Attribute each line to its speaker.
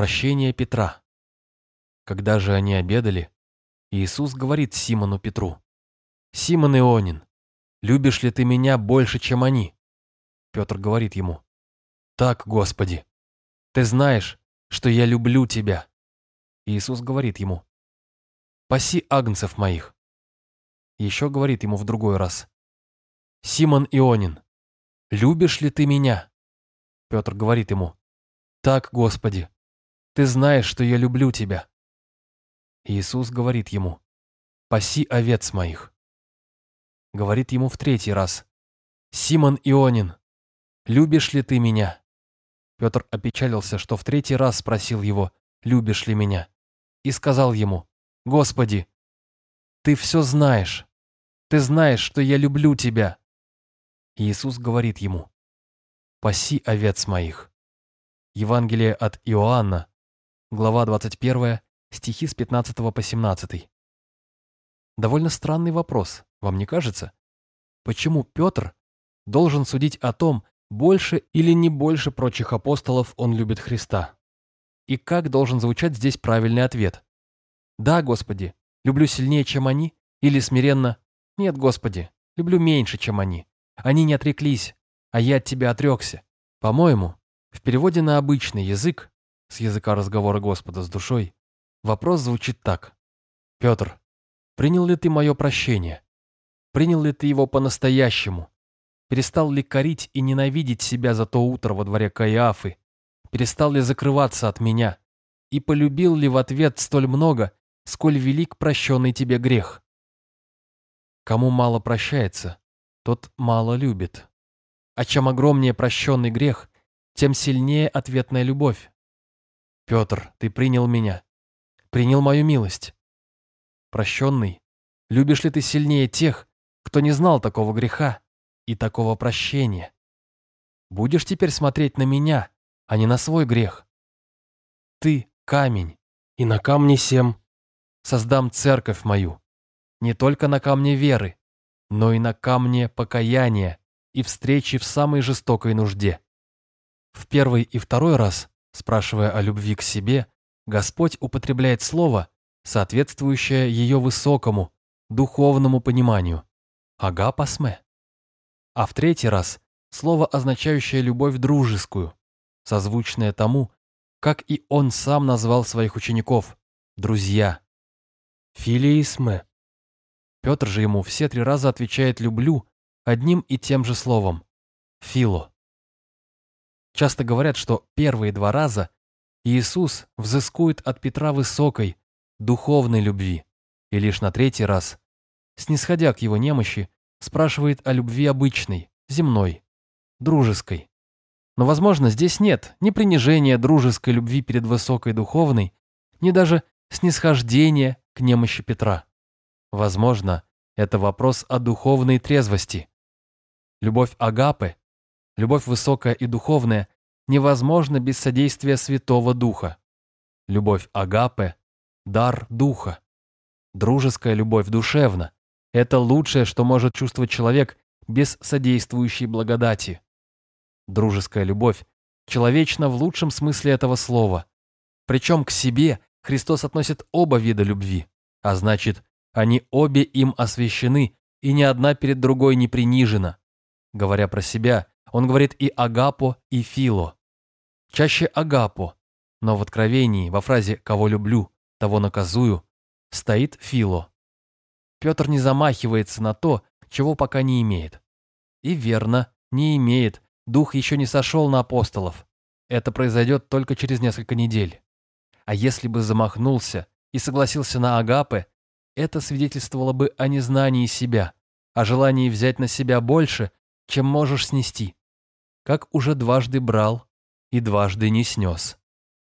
Speaker 1: Прощение Петра. Когда же они обедали, Иисус говорит Симону Петру, «Симон Ионин, любишь ли ты меня больше, чем они?» Петр говорит ему, «Так, Господи, ты знаешь, что я люблю тебя». Иисус говорит ему, «Паси агнцев моих». Еще говорит ему в другой раз, «Симон Ионин, любишь ли ты меня?» Петр говорит ему, «Так, Господи, ты знаешь, что я люблю тебя». Иисус говорит ему, «Паси овец моих». Говорит ему в третий раз, «Симон Ионин, любишь ли ты меня?» Петр опечалился, что в третий раз спросил его, «Любишь ли меня?» И сказал ему, «Господи, ты все знаешь. Ты знаешь, что я люблю тебя». Иисус говорит ему, «Паси овец моих». Евангелие от Иоанна, глава 21, стихи с 15 по 17. Довольно странный вопрос, вам не кажется? Почему Петр должен судить о том, больше или не больше прочих апостолов он любит Христа? И как должен звучать здесь правильный ответ? Да, Господи, люблю сильнее, чем они? Или смиренно? Нет, Господи, люблю меньше, чем они. Они не отреклись, а я от Тебя отрекся. По-моему, в переводе на обычный язык, с языка разговора Господа с душой, вопрос звучит так. «Петр, принял ли ты мое прощение? Принял ли ты его по-настоящему? Перестал ли корить и ненавидеть себя за то утро во дворе Каиафы? Перестал ли закрываться от меня? И полюбил ли в ответ столь много, сколь велик прощенный тебе грех? Кому мало прощается, тот мало любит. А чем огромнее прощенный грех, тем сильнее ответная любовь. Петр, ты принял меня, принял мою милость. Прощенный, любишь ли ты сильнее тех, кто не знал такого греха и такого прощения. Будешь теперь смотреть на меня, а не на свой грех. Ты — камень, и на камне сем создам церковь мою, не только на камне веры, но и на камне покаяния и встречи в самой жестокой нужде. В первый и второй раз, спрашивая о любви к себе, Господь употребляет слово, соответствующее ее высокому, духовному пониманию агапасме. А в третий раз слово, означающее любовь дружескую, созвучное тому, как и он сам назвал своих учеников – друзья. Филиисме. Петр же ему все три раза отвечает «люблю» одним и тем же словом – фило. Часто говорят, что первые два раза Иисус взыскует от Петра высокой, духовной любви, и лишь на третий раз снисходя к его немощи, спрашивает о любви обычной, земной, дружеской. Но, возможно, здесь нет ни принижения дружеской любви перед высокой духовной, ни даже снисхождения к немощи Петра. Возможно, это вопрос о духовной трезвости. Любовь Агапы, любовь высокая и духовная, невозможна без содействия Святого Духа. Любовь Агапы – дар Духа. Дружеская любовь душевна, это лучшее, что может чувствовать человек без содействующей благодати. Дружеская любовь человечна в лучшем смысле этого слова. Причем к себе Христос относит оба вида любви, а значит, они обе им освящены, и ни одна перед другой не принижена. Говоря про себя, он говорит и агапо, и фило. Чаще агапо, но в откровении, во фразе «кого люблю, того наказую», стоит фило. Петр не замахивается на то, чего пока не имеет. И верно, не имеет, дух еще не сошел на апостолов. Это произойдет только через несколько недель. А если бы замахнулся и согласился на агапы, это свидетельствовало бы о незнании себя, о желании взять на себя больше, чем можешь снести. Как уже дважды брал и дважды не снес.